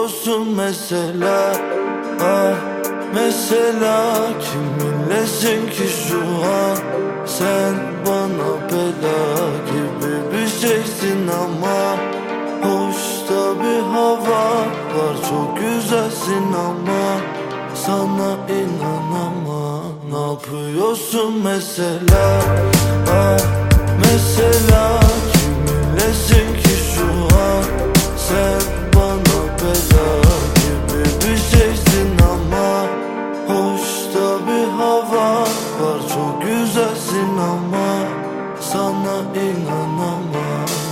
yapıyorsun mesela Ah mesela kiminlesin ki şu an? Sen bana bela gibi bir şeysin ama Hoşta bir hava var çok güzelsin ama Sana inanamam. Ne yapıyorsun mesela? Ah var çok güzelsin ama Sana inanamam.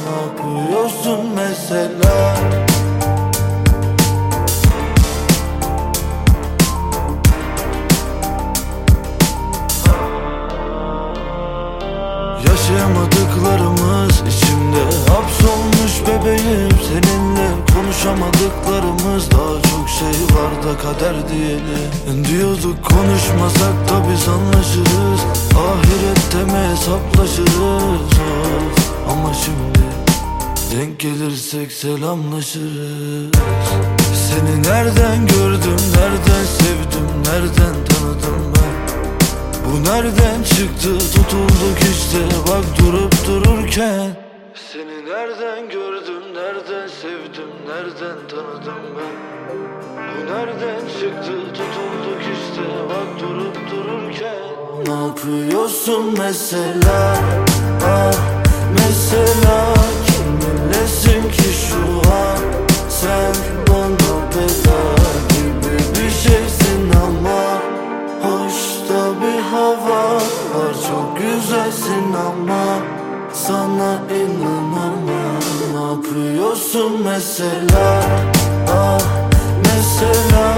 Yapıyorsun mesela? Yaşayamadıklarımız içimde hapsolmuş bebeğim Seninle konuşamadıklarımız daha çok şey var da kader diyelim Diyorduk. Konuşmasak da biz anlaşırız. Ahirette mi hesaplaşırız. Ama şimdi denk gelirsek selamlaşırız. Seni nereden gördüm, nereden sevdim, nereden tanıdım ben? Bu nereden çıktı? Tutulduk işte bak durup dururken. Seni nereden gördüm nereden sevdim nereden tanıdım ben? Bu nereden çıktı? Tutulduk işte bak durup dururken. Ne yapıyorsun mesela? Ah mesela kiminlesin ki şu an? Sen bana bela gibi bir şeysin ama Hoşta bir hava var çok güzelsin ama Sana inanamam yapıyorsun mesela Ah mesela